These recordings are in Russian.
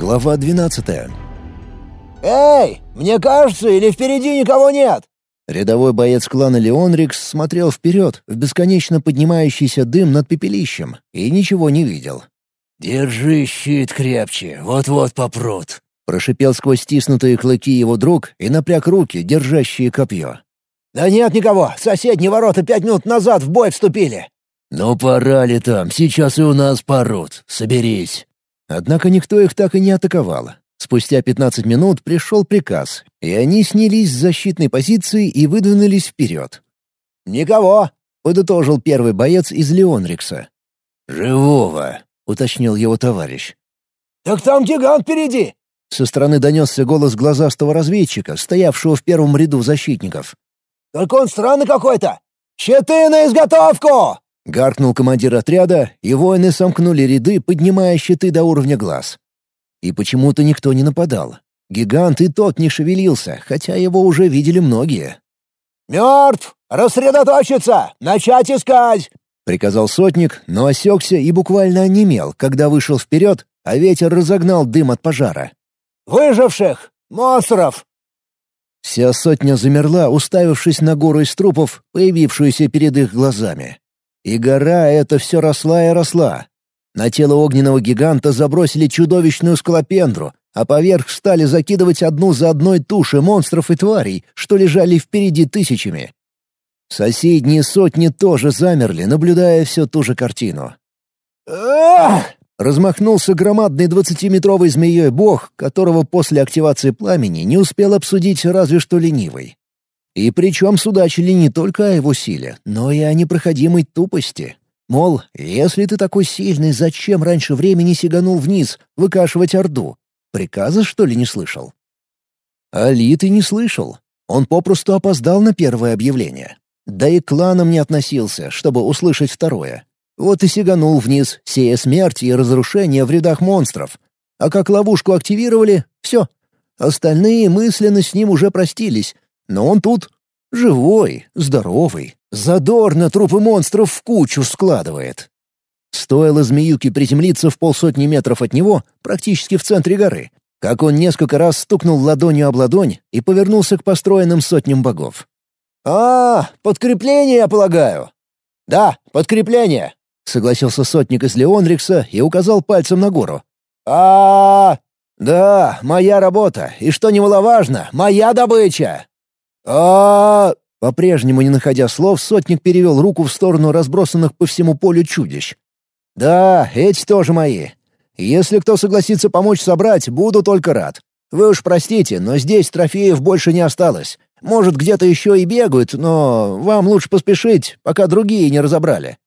Глава 12 «Эй, мне кажется, или впереди никого нет?» Рядовой боец клана Леонрикс смотрел вперед в бесконечно поднимающийся дым над пепелищем и ничего не видел. «Держи щит крепче, вот-вот попрут», — прошипел сквозь стиснутые клыки его друг и напряг руки, держащие копье. «Да нет никого, соседние ворота пять минут назад в бой вступили». «Ну пора ли там, сейчас и у нас порут, соберись». Однако никто их так и не атаковал. Спустя 15 минут пришел приказ, и они снялись с защитной позиции и выдвинулись вперед. «Никого!» — подытожил первый боец из Леонрикса. «Живого!» — уточнил его товарищ. «Так там гигант впереди!» Со стороны донесся голос глазастого разведчика, стоявшего в первом ряду защитников. «Только он странный какой-то! Щиты на изготовку!» Гаркнул командир отряда, и воины сомкнули ряды, поднимая щиты до уровня глаз. И почему-то никто не нападал. Гигант и тот не шевелился, хотя его уже видели многие. «Мертв! Рассредоточиться! Начать искать!» — приказал сотник, но осекся и буквально онемел, когда вышел вперед, а ветер разогнал дым от пожара. «Выживших! Монстров!» Вся сотня замерла, уставившись на гору из трупов, появившуюся перед их глазами. И гора эта все росла и росла. На тело огненного гиганта забросили чудовищную скалопендру, а поверх стали закидывать одну за одной туши монстров и тварей, что лежали впереди тысячами. Соседние сотни тоже замерли, наблюдая всю ту же картину. Размахнулся громадный двадцатиметровой змеей бог, которого после активации пламени не успел обсудить разве что ленивый. И причем судачили не только о его силе, но и о непроходимой тупости. Мол, если ты такой сильный, зачем раньше времени сиганул вниз, выкашивать Орду? Приказа, что ли, не слышал? Алит и не слышал. Он попросту опоздал на первое объявление. Да и к кланам не относился, чтобы услышать второе. Вот и сиганул вниз, сея смерть и разрушение в рядах монстров. А как ловушку активировали — все. Остальные мысленно с ним уже простились, но он тут живой, здоровый, задорно трупы монстров в кучу складывает. Стоило змеюке приземлиться в полсотни метров от него, практически в центре горы, как он несколько раз стукнул ладонью об ладонь и повернулся к построенным сотням богов. «А, подкрепление, я полагаю?» «Да, подкрепление», — согласился сотник из Леонрикса и указал пальцем на гору. а, Да, моя работа, и что немаловажно, моя добыча!» А По-прежнему не находя слов, сотник перевел руку в сторону разбросанных по всему полю чудищ. «Да, эти тоже мои. Если кто согласится помочь собрать, буду только рад. Вы уж простите, но здесь трофеев больше не осталось. Может, где-то еще и бегают, но вам лучше поспешить, пока другие не разобрали».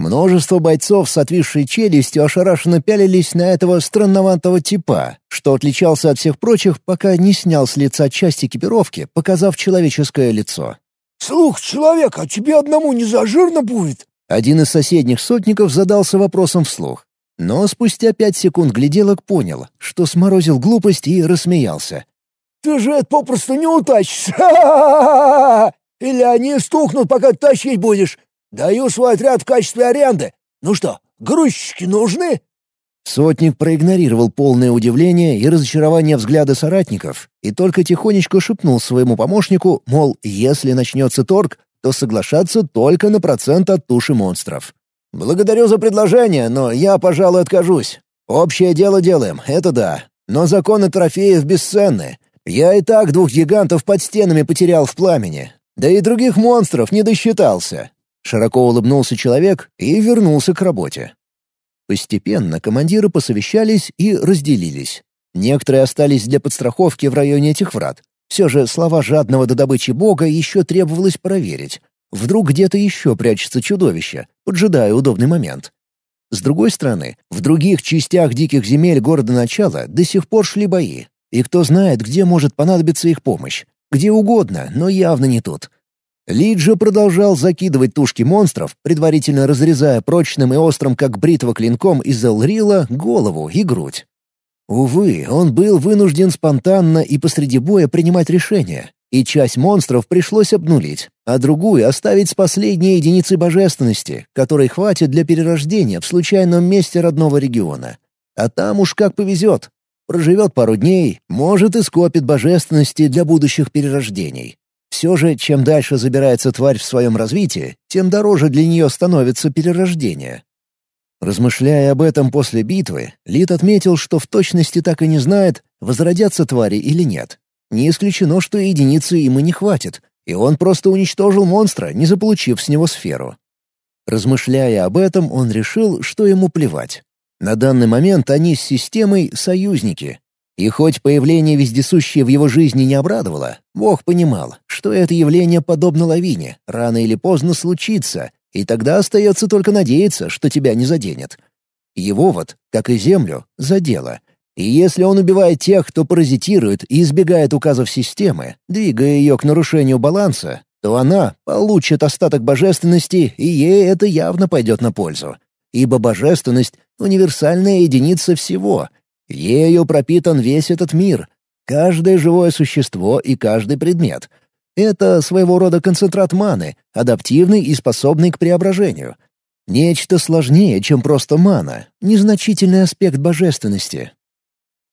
Множество бойцов с отвисшей челюстью ошарашенно пялились на этого странноватого типа, что отличался от всех прочих, пока не снял с лица часть экипировки, показав человеческое лицо. «Слух человека, тебе одному не зажирно будет?» Один из соседних сотников задался вопросом вслух. Но спустя пять секунд гляделок понял, что сморозил глупость и рассмеялся. «Ты же это попросту не утащишь! Или они стукнут, пока тащить будешь! Даю свой отряд в качестве аренды. Ну что, грузчики нужны?» Сотник проигнорировал полное удивление и разочарование взгляда соратников и только тихонечко шепнул своему помощнику, мол, если начнется торг, то соглашаться только на процент от туши монстров. «Благодарю за предложение, но я, пожалуй, откажусь. Общее дело делаем, это да. Но законы трофеев бесценны. Я и так двух гигантов под стенами потерял в пламени. Да и других монстров не досчитался. Широко улыбнулся человек и вернулся к работе. Постепенно командиры посовещались и разделились. Некоторые остались для подстраховки в районе этих врат. Все же слова жадного до добычи бога еще требовалось проверить. Вдруг где-то еще прячется чудовище, поджидая удобный момент. С другой стороны, в других частях диких земель города начала до сих пор шли бои. И кто знает, где может понадобиться их помощь. Где угодно, но явно не тут. Лиджа продолжал закидывать тушки монстров, предварительно разрезая прочным и острым, как бритва клинком из Элрила, голову и грудь. Увы, он был вынужден спонтанно и посреди боя принимать решения, и часть монстров пришлось обнулить, а другую оставить с последней единицей божественности, которой хватит для перерождения в случайном месте родного региона. А там уж как повезет. Проживет пару дней, может и скопит божественности для будущих перерождений. Все же, чем дальше забирается тварь в своем развитии, тем дороже для нее становится перерождение. Размышляя об этом после битвы, Лид отметил, что в точности так и не знает, возродятся твари или нет. Не исключено, что единицы им и не хватит, и он просто уничтожил монстра, не заполучив с него сферу. Размышляя об этом, он решил, что ему плевать. На данный момент они с системой — союзники. И хоть появление вездесущее в его жизни не обрадовало, Бог понимал, что это явление подобно лавине, рано или поздно случится, и тогда остается только надеяться, что тебя не заденет. Его вот, как и Землю, задело. И если он убивает тех, кто паразитирует и избегает указов системы, двигая ее к нарушению баланса, то она получит остаток божественности, и ей это явно пойдет на пользу. Ибо божественность — универсальная единица всего. Ею пропитан весь этот мир, каждое живое существо и каждый предмет. Это своего рода концентрат маны, адаптивный и способный к преображению. Нечто сложнее, чем просто мана, незначительный аспект божественности.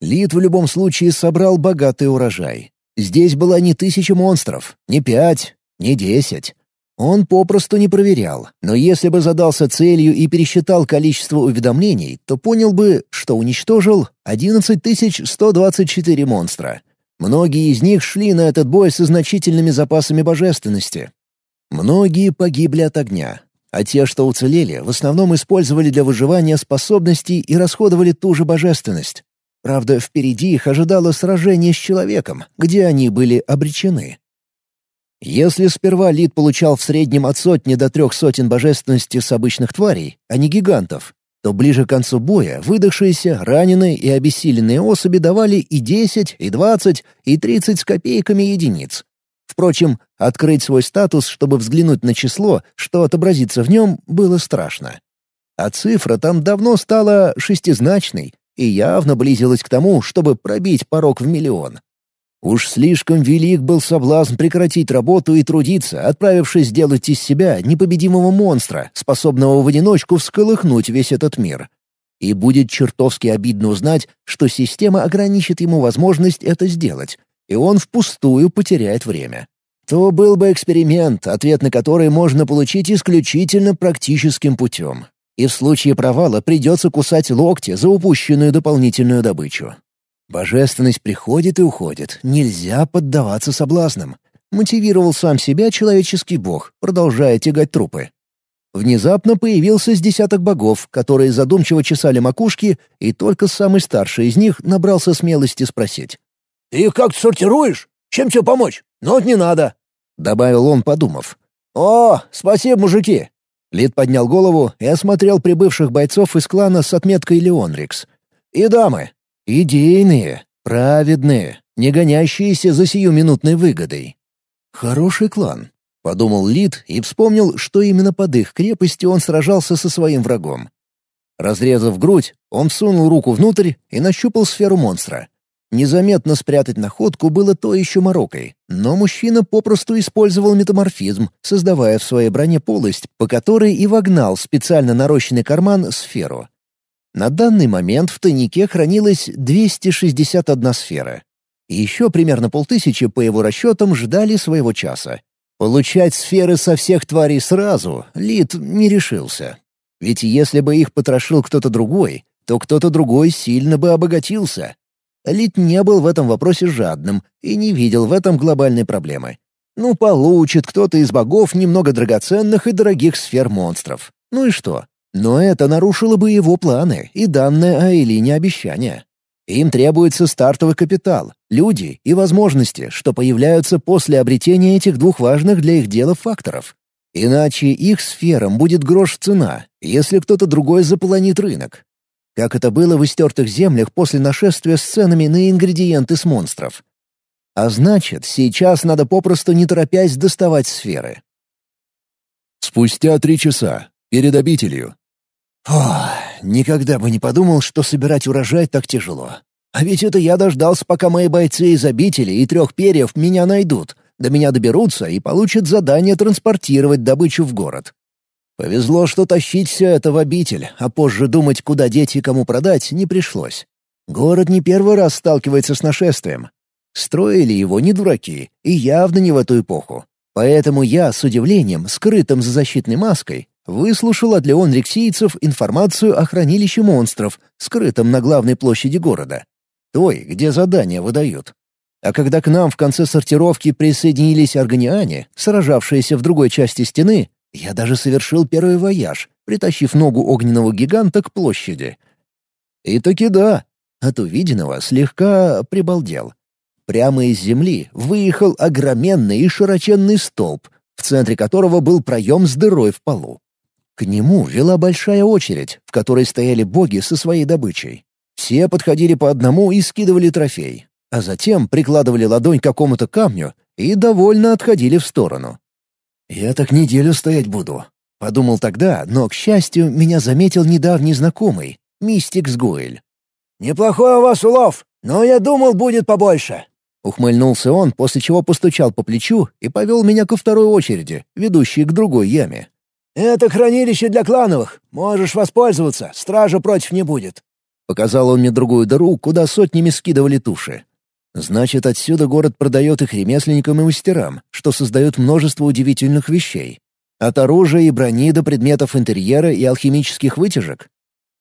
Лид в любом случае собрал богатый урожай. Здесь была не тысяча монстров, не пять, не десять. Он попросту не проверял, но если бы задался целью и пересчитал количество уведомлений, то понял бы, что уничтожил 11124 монстра. Многие из них шли на этот бой со значительными запасами божественности. Многие погибли от огня, а те, что уцелели, в основном использовали для выживания способности и расходовали ту же божественность. Правда, впереди их ожидало сражение с человеком, где они были обречены. Если сперва Лид получал в среднем от сотни до трех сотен божественности с обычных тварей, а не гигантов, то ближе к концу боя выдохшиеся, раненые и обессиленные особи давали и 10, и 20, и 30 с копейками единиц. Впрочем, открыть свой статус, чтобы взглянуть на число, что отобразится в нем, было страшно. А цифра там давно стала шестизначной и явно близилась к тому, чтобы пробить порог в миллион. Уж слишком велик был соблазн прекратить работу и трудиться, отправившись сделать из себя непобедимого монстра, способного в одиночку всколыхнуть весь этот мир. И будет чертовски обидно узнать, что система ограничит ему возможность это сделать, и он впустую потеряет время. То был бы эксперимент, ответ на который можно получить исключительно практическим путем. И в случае провала придется кусать локти за упущенную дополнительную добычу. Божественность приходит и уходит, нельзя поддаваться соблазнам. Мотивировал сам себя человеческий бог, продолжая тягать трупы. Внезапно появился с десяток богов, которые задумчиво чесали макушки, и только самый старший из них набрался смелости спросить. «Ты их как-то сортируешь? Чем тебе помочь? Вот не надо», — добавил он, подумав. «О, спасибо, мужики!» Лид поднял голову и осмотрел прибывших бойцов из клана с отметкой «Леонрикс». «И дамы, Идейные, праведные, не гонящиеся за сиюминутной выгодой. Хороший клан, — подумал Лид и вспомнил, что именно под их крепостью он сражался со своим врагом. Разрезав грудь, он сунул руку внутрь и нащупал сферу монстра. Незаметно спрятать находку было то еще морокой, но мужчина попросту использовал метаморфизм, создавая в своей броне полость, по которой и вогнал специально нарощенный карман сферу. На данный момент в тайнике хранилось 261 сфера. И еще примерно полтысячи, по его расчетам, ждали своего часа. Получать сферы со всех тварей сразу Лид не решился. Ведь если бы их потрошил кто-то другой, то кто-то другой сильно бы обогатился. Лид не был в этом вопросе жадным и не видел в этом глобальной проблемы. Ну, получит кто-то из богов немного драгоценных и дорогих сфер монстров. Ну и что? Но это нарушило бы его планы и данное Аэлине обещание. Им требуется стартовый капитал, люди и возможности, что появляются после обретения этих двух важных для их дела факторов. Иначе их сферам будет грош цена, если кто-то другой заполонит рынок. Как это было в истертых землях после нашествия с ценами на ингредиенты с монстров. А значит, сейчас надо попросту не торопясь доставать сферы. Спустя три часа. Перед обителью. Ох, никогда бы не подумал, что собирать урожай так тяжело. А ведь это я дождался, пока мои бойцы из обители и трех перьев меня найдут, до меня доберутся и получат задание транспортировать добычу в город. Повезло, что тащить все это в обитель, а позже думать, куда деть и кому продать, не пришлось. Город не первый раз сталкивается с нашествием. Строили его не дураки, и явно не в эту эпоху. Поэтому я с удивлением, скрытым за защитной маской, выслушал от Леон Рексийцев информацию о хранилище монстров, скрытом на главной площади города. Той, где задания выдают. А когда к нам в конце сортировки присоединились органиане, сражавшиеся в другой части стены, я даже совершил первый вояж, притащив ногу огненного гиганта к площади. И таки да, от увиденного слегка прибалдел. Прямо из земли выехал огроменный и широченный столб, в центре которого был проем с дырой в полу. К нему вела большая очередь, в которой стояли боги со своей добычей. Все подходили по одному и скидывали трофей, а затем прикладывали ладонь к какому-то камню и довольно отходили в сторону. «Я так неделю стоять буду», — подумал тогда, но, к счастью, меня заметил недавний знакомый, мистик Сгуэль. «Неплохой у вас улов, но я думал, будет побольше», Ухмыльнулся он, после чего постучал по плечу и повел меня ко второй очереди, ведущей к другой яме. «Это хранилище для клановых. Можешь воспользоваться, стража против не будет». Показал он мне другую дыру, куда сотнями скидывали туши. Значит, отсюда город продает их ремесленникам и мастерам, что создает множество удивительных вещей. От оружия и брони до предметов интерьера и алхимических вытяжек.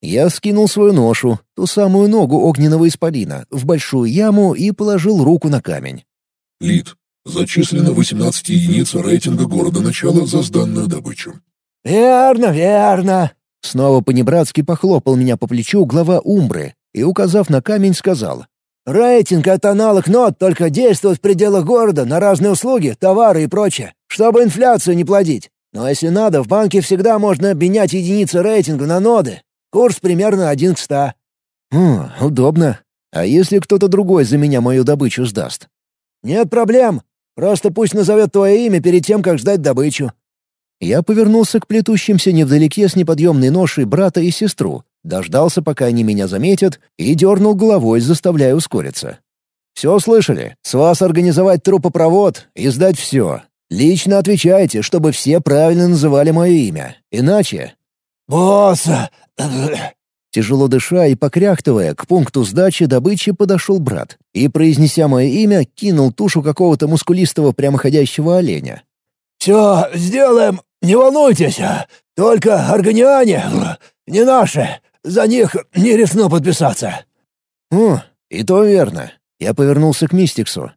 Я скинул свою ношу, ту самую ногу огненного исполина, в большую яму и положил руку на камень. Лид. Зачислено 18 единиц рейтинга города начала за сданную добычу. «Верно, верно!» Снова понебратски похлопал меня по плечу глава Умбры и, указав на камень, сказал. «Рейтинг — это аналог нот, только действует в пределах города на разные услуги, товары и прочее, чтобы инфляцию не плодить. Но если надо, в банке всегда можно обменять единицы рейтинга на ноды. Курс примерно один к ста». «Хм, удобно. А если кто-то другой за меня мою добычу сдаст?» «Нет проблем. Просто пусть назовет твое имя перед тем, как ждать добычу». Я повернулся к плетущимся невдалеке с неподъемной ношей брата и сестру, дождался, пока они меня заметят, и дернул головой, заставляя ускориться. «Все слышали? С вас организовать трупопровод и сдать все. Лично отвечайте, чтобы все правильно называли мое имя. Иначе...» «Босс, Тяжело дыша и покряхтывая, к пункту сдачи добычи подошел брат и, произнеся мое имя, кинул тушу какого-то мускулистого прямоходящего оленя. «Все сделаем, не волнуйтесь. Только органиане, не наши, за них не рискну подписаться». «О, и то верно». Я повернулся к Мистиксу.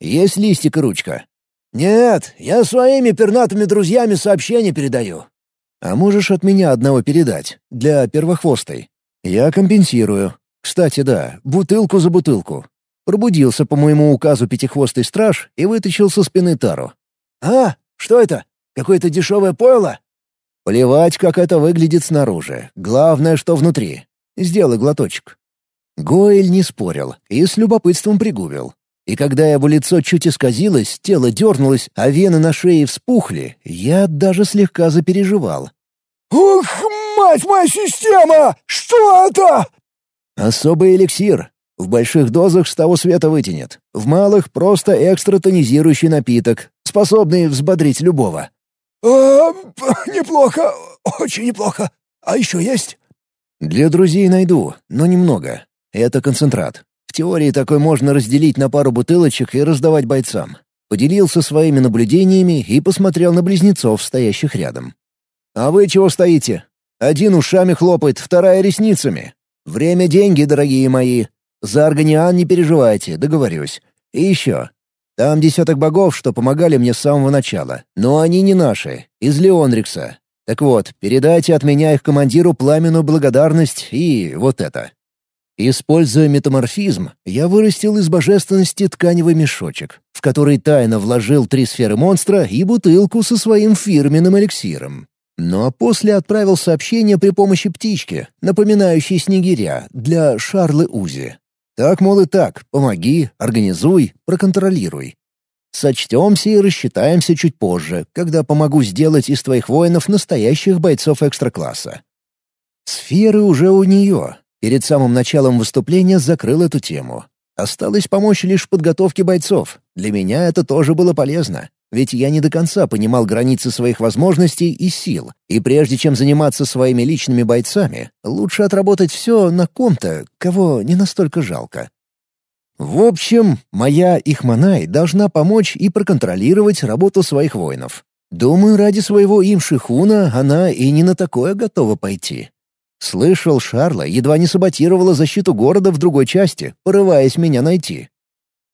«Есть листик и ручка?» «Нет, я своими пернатыми друзьями сообщение передаю». А можешь от меня одного передать, для первохвостой? Я компенсирую. Кстати, да, бутылку за бутылку. Пробудился по моему указу пятихвостый страж и вытащил со спины тару. «А, что это? Какое-то дешевое пойло?» Плевать, как это выглядит снаружи. Главное, что внутри. Сделай глоточек. Гоэль не спорил и с любопытством пригубил. И когда его лицо чуть исказилось, тело дернулось, а вены на шее вспухли, я даже слегка запереживал. «Ух, мать моя система! Что это?» «Особый эликсир. В больших дозах с того света вытянет. В малых — просто экстратонизирующий напиток, способный взбодрить любого». «А, неплохо, очень неплохо. А еще есть?» «Для друзей найду, но немного. Это концентрат. В теории такой можно разделить на пару бутылочек и раздавать бойцам. Поделился своими наблюдениями и посмотрел на близнецов, стоящих рядом. «А вы чего стоите? Один ушами хлопает, вторая ресницами. Время — деньги, дорогие мои. За Органиан не переживайте, договорюсь. И еще. Там десяток богов, что помогали мне с самого начала. Но они не наши, из Леонрикса. Так вот, передайте от меня их командиру пламенную благодарность и вот это. Используя метаморфизм, я вырастил из божественности тканевый мешочек, в который тайно вложил три сферы монстра и бутылку со своим фирменным эликсиром. Ну а после отправил сообщение при помощи птички, напоминающей снегиря, для Шарлы Узи. Так, мол, и так, помоги, организуй, проконтролируй. Сочтемся и рассчитаемся чуть позже, когда помогу сделать из твоих воинов настоящих бойцов экстракласса. Сферы уже у нее, Перед самым началом выступления закрыл эту тему. Осталось помочь лишь в подготовке бойцов. Для меня это тоже было полезно. Ведь я не до конца понимал границы своих возможностей и сил, и прежде чем заниматься своими личными бойцами, лучше отработать все на ком-то, кого не настолько жалко. В общем, моя Ихманай должна помочь и проконтролировать работу своих воинов. Думаю, ради своего имшихуна она и не на такое готова пойти. Слышал, Шарла едва не саботировала защиту города в другой части, порываясь меня найти.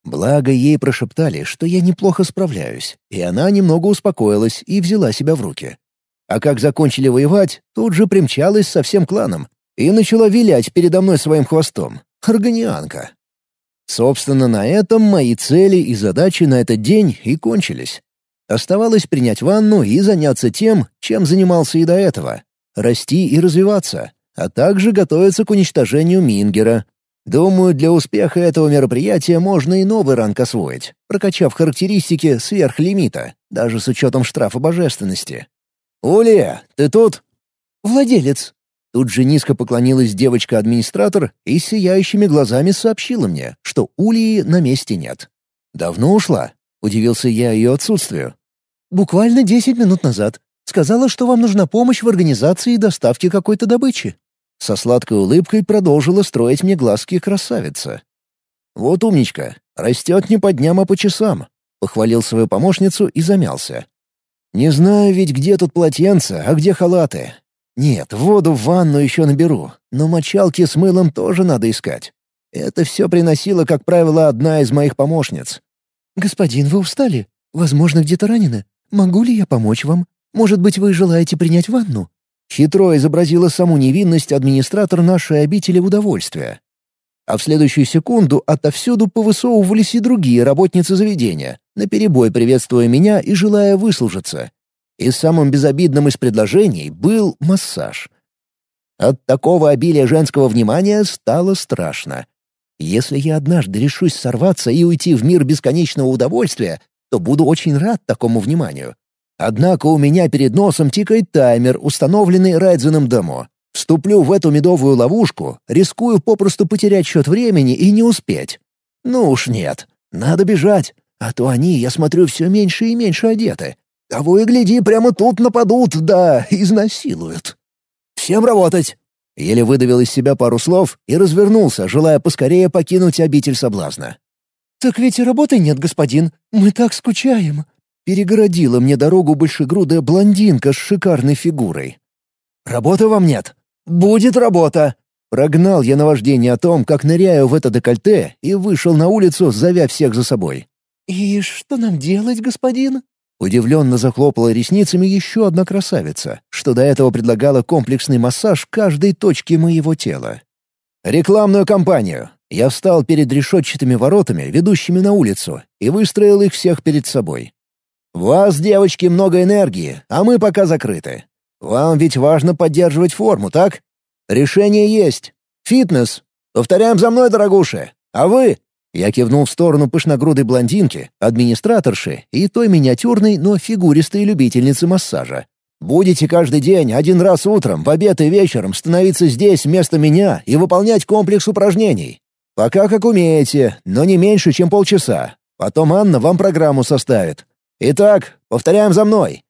Благо ей прошептали, что я неплохо справляюсь, и она немного успокоилась и взяла себя в руки. А как закончили воевать, тут же примчалась со всем кланом и начала вилять передо мной своим хвостом. Органианка. Собственно, на этом мои цели и задачи на этот день и кончились. Оставалось принять ванну и заняться тем, чем занимался и до этого — расти и развиваться, а также готовиться к уничтожению Мингера. Думаю, для успеха этого мероприятия можно и новый ранг освоить, прокачав характеристики сверх лимита, даже с учетом штрафа божественности. «Улия, ты тут?» «Владелец», Тут же низко поклонилась девочка-администратор и сияющими глазами сообщила мне, что Улии на месте нет. «Давно ушла?» — удивился я ее отсутствию. «Буквально десять минут назад. Сказала, что вам нужна помощь в организации и доставке какой-то добычи». Со сладкой улыбкой продолжила строить мне глазки красавица. «Вот умничка. Растет не по дням, а по часам», — похвалил свою помощницу и замялся. «Не знаю ведь, где тут полотенца, а где халаты. Нет, воду в ванну еще наберу, но мочалки с мылом тоже надо искать. Это все приносила, как правило, одна из моих помощниц. «Господин, вы устали? Возможно, где-то ранены. Могу ли я помочь вам? Может быть, вы желаете принять ванну?» Хитро изобразила саму невинность администратор нашей обители удовольствия. А в следующую секунду отовсюду повысовывались и другие работницы заведения, наперебой приветствуя меня и желая выслужиться. И самым безобидным из предложений был массаж. От такого обилия женского внимания стало страшно. Если я однажды решусь сорваться и уйти в мир бесконечного удовольствия, то буду очень рад такому вниманию. Однако у меня перед носом тикает таймер, установленный Райдзеном Демо. Вступлю в эту медовую ловушку, рискую попросту потерять счет времени и не успеть. Ну уж нет, надо бежать, а то они, я смотрю, все меньше и меньше одеты. Того и гляди, прямо тут нападут, да изнасилуют. Всем работать!» Еле выдавил из себя пару слов и развернулся, желая поскорее покинуть обитель соблазна. «Так ведь и работы нет, господин. Мы так скучаем!» Перегородила мне дорогу большегрудая блондинка с шикарной фигурой. «Работы вам нет? Будет работа!» Прогнал я наваждение о том, как ныряю в это декольте, и вышел на улицу, зовя всех за собой. «И что нам делать, господин?» Удивленно захлопала ресницами еще одна красавица, что до этого предлагала комплексный массаж каждой точки моего тела. «Рекламную кампанию!» Я встал перед решетчатыми воротами, ведущими на улицу, и выстроил их всех перед собой. «Вас, девочки, много энергии, а мы пока закрыты. Вам ведь важно поддерживать форму, так? Решение есть. Фитнес. Повторяем за мной, дорогуши. А вы я кивнул в сторону пышногрудой блондинки, администраторши и той миниатюрной, но фигуристой любительницы массажа. «Будете каждый день, один раз утром, в обед и вечером становиться здесь вместо меня и выполнять комплекс упражнений. Пока как умеете, но не меньше, чем полчаса. Потом Анна вам программу составит. Итак, повторяем за мной.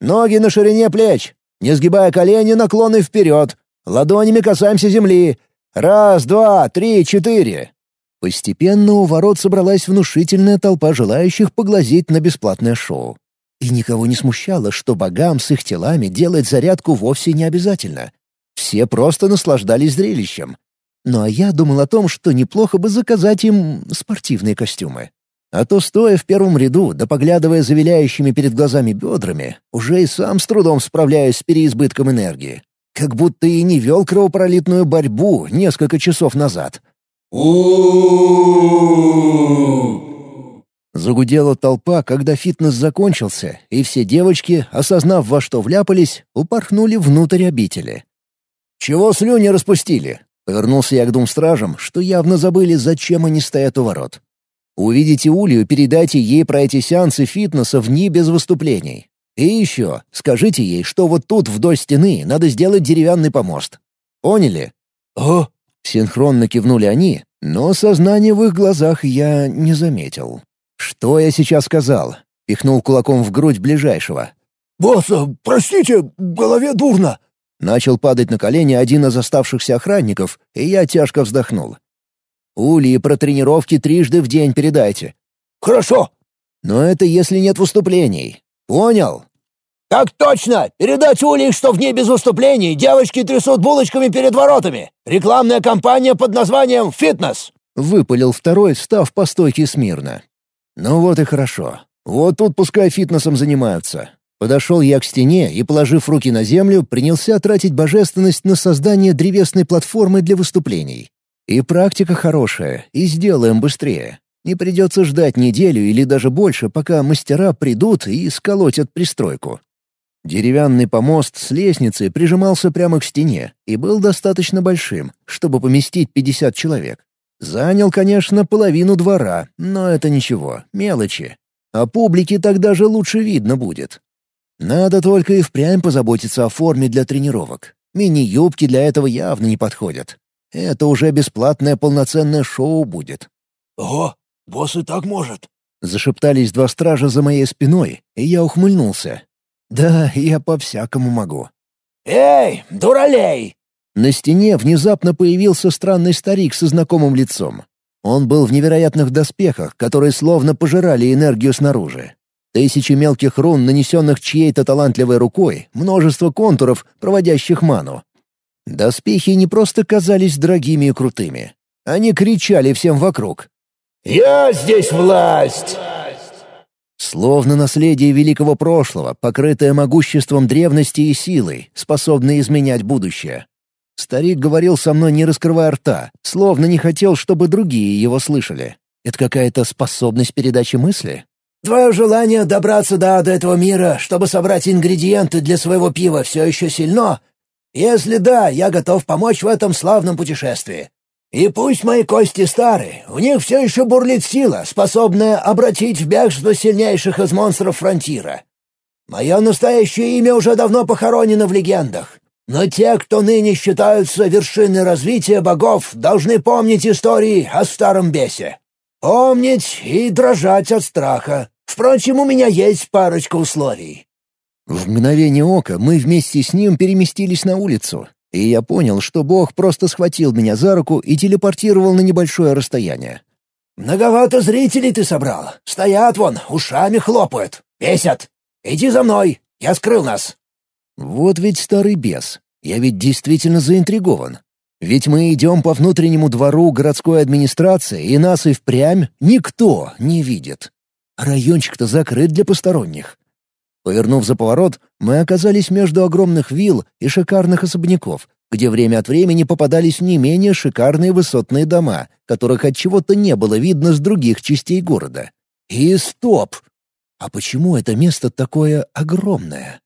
Ноги на ширине плеч, не сгибая колени, наклоны вперед. Ладонями касаемся земли. Раз, два, три, четыре. Постепенно у ворот собралась внушительная толпа желающих поглазеть на бесплатное шоу. И никого не смущало, что богам с их телами делать зарядку вовсе не обязательно. Все просто наслаждались зрелищем. Ну а я думал о том, что неплохо бы заказать им спортивные костюмы. А то, стоя в первом ряду, да поглядывая за виляющими перед глазами бедрами, уже и сам с трудом справляюсь с переизбытком энергии. Как будто и не вел кровопролитную борьбу несколько часов назад. Загудела толпа, когда фитнес закончился, и все девочки, осознав, во что вляпались, упорхнули внутрь обители. «Чего слюни распустили?» — повернулся я к двум стражам, что явно забыли, зачем они стоят у ворот. «Увидите Улью, передайте ей про эти сеансы фитнеса в ней без выступлений. И еще, скажите ей, что вот тут вдоль стены надо сделать деревянный помост. Поняли?» «О!» Синхронно кивнули они, но сознания в их глазах я не заметил. Что я сейчас сказал? пихнул кулаком в грудь ближайшего. «Босс, простите, в голове дурно!» Начал падать на колени один из оставшихся охранников, и я тяжко вздохнул. «Ульи про тренировки трижды в день передайте». «Хорошо!» «Но это если нет выступлений. Понял?» «Так точно! Передать Ульи, что в ней без выступлений девочки трясут булочками перед воротами! Рекламная кампания под названием «Фитнес»!» — выпалил второй, встав по стойке смирно. «Ну вот и хорошо. Вот тут пускай фитнесом занимаются. Подошел я к стене и, положив руки на землю, принялся тратить божественность на создание древесной платформы для выступлений. И практика хорошая, и сделаем быстрее. Не придется ждать неделю или даже больше, пока мастера придут и сколотят пристройку. Деревянный помост с лестницей прижимался прямо к стене и был достаточно большим, чтобы поместить 50 человек. Занял, конечно, половину двора, но это ничего, мелочи. А публике тогда же лучше видно будет. Надо только и впрямь позаботиться о форме для тренировок. Мини-юбки для этого явно не подходят. Это уже бесплатное полноценное шоу будет. «Ого, босс и так может!» Зашептались два стража за моей спиной, и я ухмыльнулся. «Да, я по-всякому могу». «Эй, дуралей!» На стене внезапно появился странный старик со знакомым лицом. Он был в невероятных доспехах, которые словно пожирали энергию снаружи. Тысячи мелких рун, нанесенных чьей-то талантливой рукой, множество контуров, проводящих ману. Доспехи не просто казались дорогими и крутыми. Они кричали всем вокруг. «Я здесь власть!» Словно наследие великого прошлого, покрытое могуществом древности и силой, способное изменять будущее. Старик говорил со мной, не раскрывая рта, словно не хотел, чтобы другие его слышали. Это какая-то способность передачи мысли? Твое желание добраться до ада этого мира, чтобы собрать ингредиенты для своего пива, все еще сильно? Если да, я готов помочь в этом славном путешествии. И пусть мои кости стары, в них все еще бурлит сила, способная обратить в бегство сильнейших из монстров фронтира. Мое настоящее имя уже давно похоронено в легендах. Но те, кто ныне считаются вершиной развития богов, должны помнить истории о старом бесе. Помнить и дрожать от страха. Впрочем, у меня есть парочка условий». В мгновение ока мы вместе с ним переместились на улицу, и я понял, что Бог просто схватил меня за руку и телепортировал на небольшое расстояние. «Многовато зрителей ты собрал. Стоят вон, ушами хлопают. Бесят. Иди за мной. Я скрыл нас». Вот ведь старый бес. Я ведь действительно заинтригован. Ведь мы идем по внутреннему двору городской администрации, и нас и впрямь никто не видит. Райончик-то закрыт для посторонних. Повернув за поворот, мы оказались между огромных вилл и шикарных особняков, где время от времени попадались не менее шикарные высотные дома, которых от чего-то не было видно с других частей города. И стоп! А почему это место такое огромное?